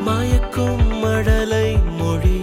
மயக்கும் மடலை மொழி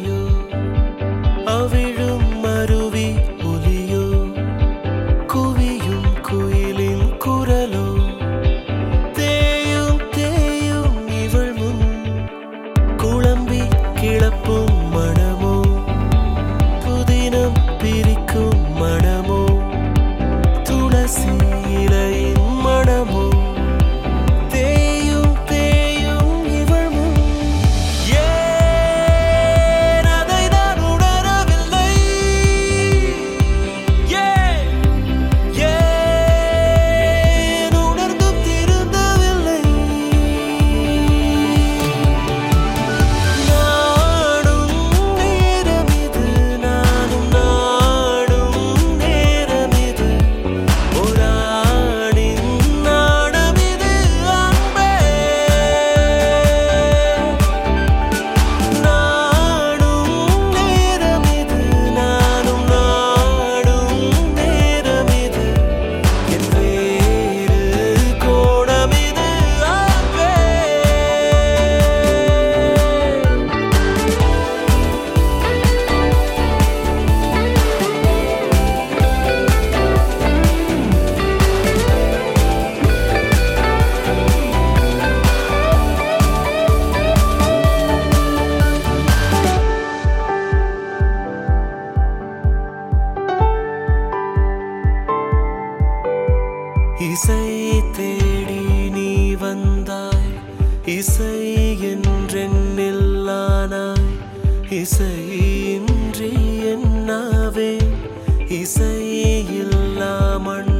இசை தேடி நீ வந்தாய். இசை என்றெண்ணில்லானாய் இசை இன்றி என்னாவே. இசை இல்லாமண்